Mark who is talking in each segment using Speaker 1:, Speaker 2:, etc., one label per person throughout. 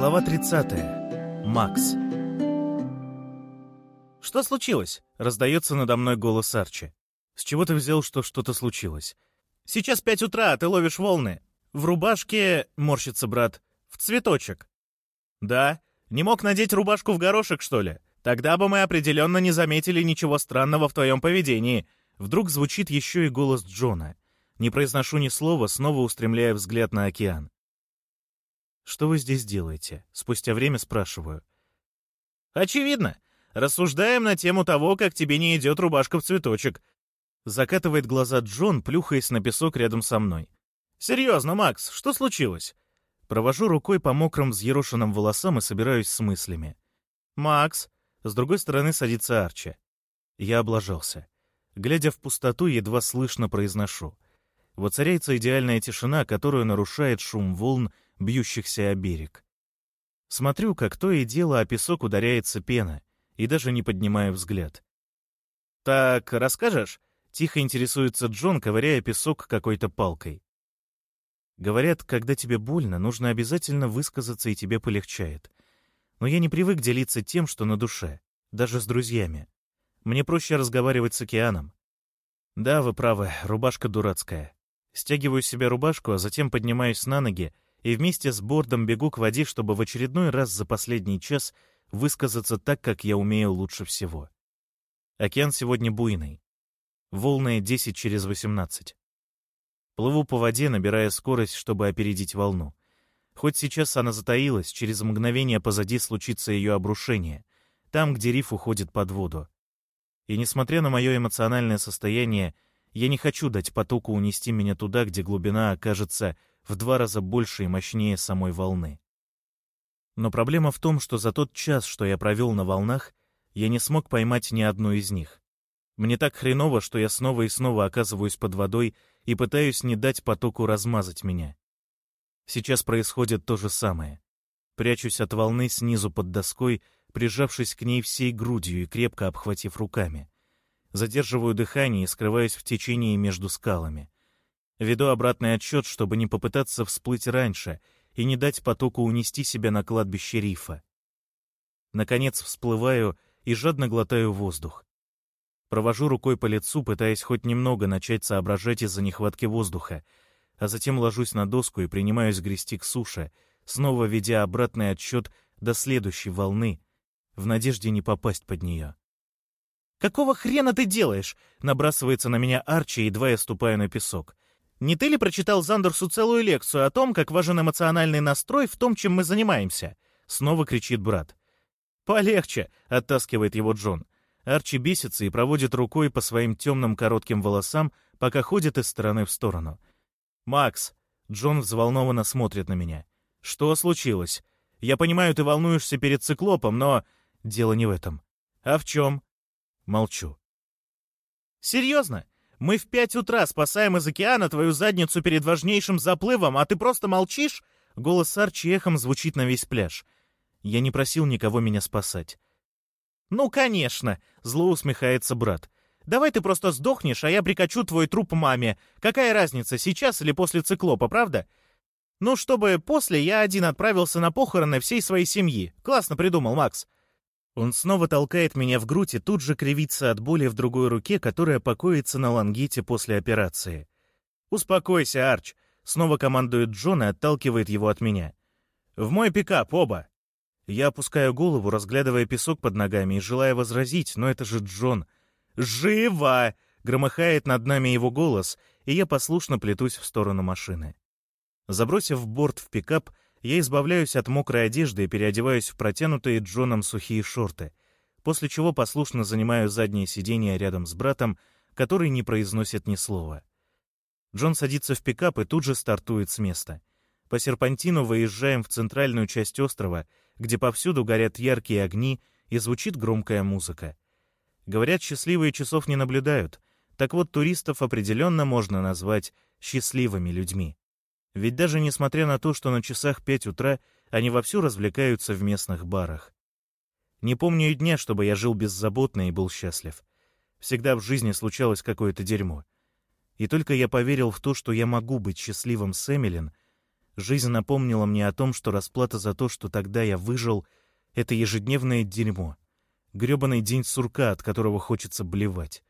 Speaker 1: Глава 30. Макс. «Что случилось?» — раздается надо мной голос Арчи. «С чего ты взял, что что-то случилось?» «Сейчас пять утра, а ты ловишь волны. В рубашке...» — морщится брат. «В цветочек». «Да? Не мог надеть рубашку в горошек, что ли? Тогда бы мы определенно не заметили ничего странного в твоем поведении». Вдруг звучит еще и голос Джона. Не произношу ни слова, снова устремляя взгляд на океан. «Что вы здесь делаете?» Спустя время спрашиваю. «Очевидно. Рассуждаем на тему того, как тебе не идет рубашка в цветочек». Закатывает глаза Джон, плюхаясь на песок рядом со мной. «Серьезно, Макс, что случилось?» Провожу рукой по мокрым взъерошенным волосам и собираюсь с мыслями. «Макс!» С другой стороны садится Арчи. Я облажался. Глядя в пустоту, едва слышно произношу. Воцаряется идеальная тишина, которую нарушает шум волн, бьющихся о берег. Смотрю, как то и дело о песок ударяется пена, и даже не поднимаю взгляд. «Так, расскажешь?» — тихо интересуется Джон, ковыряя песок какой-то палкой. Говорят, когда тебе больно, нужно обязательно высказаться, и тебе полегчает. Но я не привык делиться тем, что на душе, даже с друзьями. Мне проще разговаривать с океаном. Да, вы правы, рубашка дурацкая. Стягиваю себе рубашку, а затем поднимаюсь на ноги и вместе с бордом бегу к воде, чтобы в очередной раз за последний час высказаться так, как я умею лучше всего. Океан сегодня буйный. Волны 10 через 18. Плыву по воде, набирая скорость, чтобы опередить волну. Хоть сейчас она затаилась, через мгновение позади случится ее обрушение, там, где риф уходит под воду. И несмотря на мое эмоциональное состояние, я не хочу дать потоку унести меня туда, где глубина окажется в два раза больше и мощнее самой волны. Но проблема в том, что за тот час, что я провел на волнах, я не смог поймать ни одну из них. Мне так хреново, что я снова и снова оказываюсь под водой и пытаюсь не дать потоку размазать меня. Сейчас происходит то же самое. Прячусь от волны снизу под доской, прижавшись к ней всей грудью и крепко обхватив руками. Задерживаю дыхание и скрываюсь в течении между скалами. Веду обратный отсчет, чтобы не попытаться всплыть раньше и не дать потоку унести себя на кладбище рифа. Наконец всплываю и жадно глотаю воздух. Провожу рукой по лицу, пытаясь хоть немного начать соображать из-за нехватки воздуха, а затем ложусь на доску и принимаюсь грести к суше, снова ведя обратный отсчет до следующей волны, в надежде не попасть под нее. «Какого хрена ты делаешь?» — набрасывается на меня Арчи, едва я ступаю на песок. «Не ты ли прочитал Зандерсу целую лекцию о том, как важен эмоциональный настрой в том, чем мы занимаемся?» Снова кричит брат. «Полегче!» — оттаскивает его Джон. Арчи бесится и проводит рукой по своим темным коротким волосам, пока ходит из стороны в сторону. «Макс!» — Джон взволнованно смотрит на меня. «Что случилось? Я понимаю, ты волнуешься перед циклопом, но...» Дело не в этом. А в чем? Молчу. Серьезно? Мы в пять утра спасаем из океана твою задницу перед важнейшим заплывом, а ты просто молчишь? Голос Арчи эхом звучит на весь пляж. Я не просил никого меня спасать. «Ну, конечно!» — зло усмехается брат. «Давай ты просто сдохнешь, а я прикачу твой труп маме. Какая разница, сейчас или после циклопа, правда? Ну, чтобы после я один отправился на похороны всей своей семьи. Классно придумал, Макс. Он снова толкает меня в грудь и тут же кривится от боли в другой руке, которая покоится на лангите после операции. «Успокойся, Арч!» — снова командует Джон и отталкивает его от меня. «В мой пикап, оба!» Я опускаю голову, разглядывая песок под ногами и желая возразить, но это же Джон. «Живо!» — громыхает над нами его голос, и я послушно плетусь в сторону машины. Забросив борт в пикап, я избавляюсь от мокрой одежды и переодеваюсь в протянутые Джоном сухие шорты, после чего послушно занимаю заднее сиденье рядом с братом, который не произносит ни слова. Джон садится в пикап и тут же стартует с места. По серпантину выезжаем в центральную часть острова, где повсюду горят яркие огни и звучит громкая музыка. Говорят, счастливые часов не наблюдают, так вот туристов определенно можно назвать счастливыми людьми. Ведь даже несмотря на то, что на часах пять утра они вовсю развлекаются в местных барах. Не помню и дня, чтобы я жил беззаботно и был счастлив. Всегда в жизни случалось какое-то дерьмо. И только я поверил в то, что я могу быть счастливым с Эмилин, Жизнь напомнила мне о том, что расплата за то, что тогда я выжил, — это ежедневное дерьмо. грёбаный день сурка, от которого хочется блевать.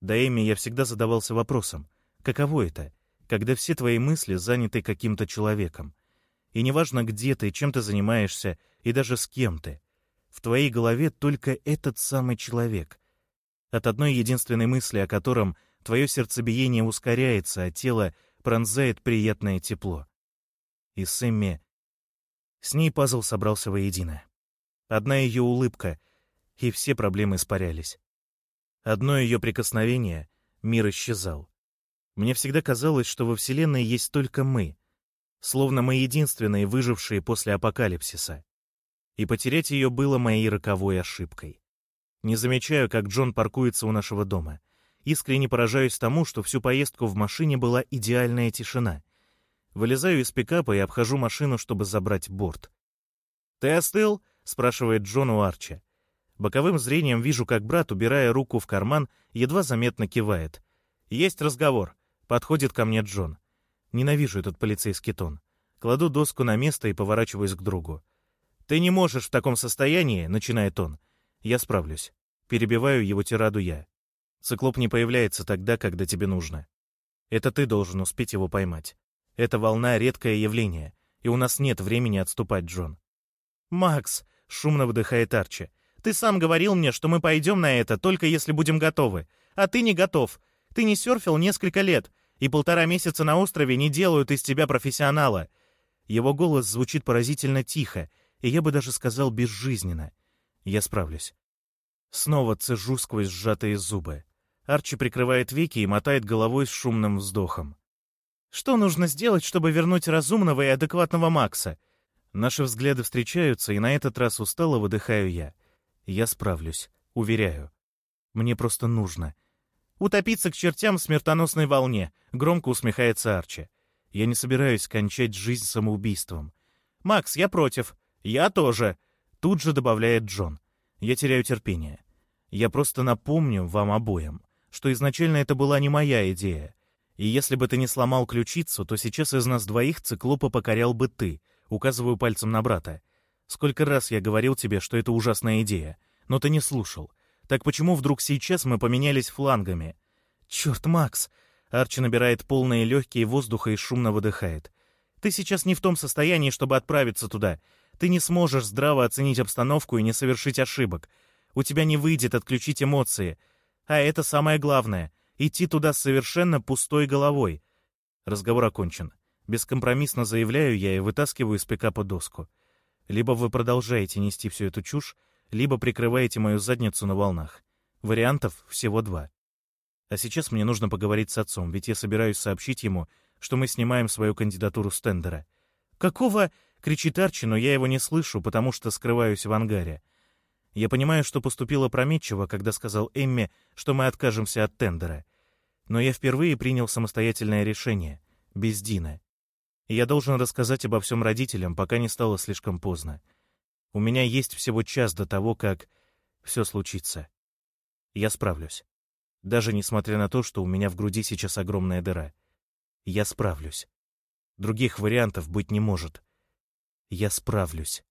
Speaker 1: До Эми я всегда задавался вопросом, каково это, когда все твои мысли заняты каким-то человеком. И неважно, где ты, чем ты занимаешься, и даже с кем ты. В твоей голове только этот самый человек. От одной единственной мысли, о котором твое сердцебиение ускоряется, а тело пронзает приятное тепло. И с Эмми... С ней пазл собрался воедино. Одна ее улыбка, и все проблемы испарялись. Одно ее прикосновение — мир исчезал. Мне всегда казалось, что во Вселенной есть только мы, словно мы единственные выжившие после апокалипсиса. И потерять ее было моей роковой ошибкой. Не замечаю, как Джон паркуется у нашего дома. Искренне поражаюсь тому, что всю поездку в машине была идеальная тишина. Вылезаю из пикапа и обхожу машину, чтобы забрать борт. «Ты остыл?» — спрашивает Джон у Арчи. Боковым зрением вижу, как брат, убирая руку в карман, едва заметно кивает. «Есть разговор. Подходит ко мне Джон. Ненавижу этот полицейский тон. Кладу доску на место и поворачиваюсь к другу. «Ты не можешь в таком состоянии», — начинает он. «Я справлюсь». Перебиваю его тираду я. Циклоп не появляется тогда, когда тебе нужно. Это ты должен успеть его поймать. Эта волна — редкое явление, и у нас нет времени отступать, Джон. «Макс!» — шумно выдыхает Арчи. «Ты сам говорил мне, что мы пойдем на это, только если будем готовы. А ты не готов. Ты не серфил несколько лет и полтора месяца на острове не делают из тебя профессионала. Его голос звучит поразительно тихо, и я бы даже сказал безжизненно. Я справлюсь. Снова цежу сквозь сжатые зубы. Арчи прикрывает веки и мотает головой с шумным вздохом. Что нужно сделать, чтобы вернуть разумного и адекватного Макса? Наши взгляды встречаются, и на этот раз устало выдыхаю я. Я справлюсь, уверяю. Мне просто нужно — Утопиться к чертям в смертоносной волне, громко усмехается Арчи. Я не собираюсь кончать жизнь самоубийством. Макс, я против. Я тоже. Тут же добавляет Джон. Я теряю терпение. Я просто напомню вам обоим, что изначально это была не моя идея. И если бы ты не сломал ключицу, то сейчас из нас двоих циклопа покорял бы ты, указываю пальцем на брата. Сколько раз я говорил тебе, что это ужасная идея, но ты не слушал. Так почему вдруг сейчас мы поменялись флангами? Черт, Макс! Арчи набирает полные легкие воздуха и шумно выдыхает. Ты сейчас не в том состоянии, чтобы отправиться туда. Ты не сможешь здраво оценить обстановку и не совершить ошибок. У тебя не выйдет отключить эмоции. А это самое главное — идти туда с совершенно пустой головой. Разговор окончен. Бескомпромиссно заявляю я и вытаскиваю из пикапа доску. Либо вы продолжаете нести всю эту чушь, либо прикрываете мою задницу на волнах. Вариантов всего два. А сейчас мне нужно поговорить с отцом, ведь я собираюсь сообщить ему, что мы снимаем свою кандидатуру с тендера. «Какого?» — кричит Арчи, но я его не слышу, потому что скрываюсь в ангаре. Я понимаю, что поступило опрометчиво, когда сказал Эмме, что мы откажемся от тендера. Но я впервые принял самостоятельное решение, без Дина. И я должен рассказать обо всем родителям, пока не стало слишком поздно. У меня есть всего час до того, как все случится. Я справлюсь. Даже несмотря на то, что у меня в груди сейчас огромная дыра. Я справлюсь. Других вариантов быть не может. Я справлюсь.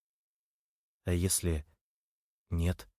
Speaker 1: А если нет?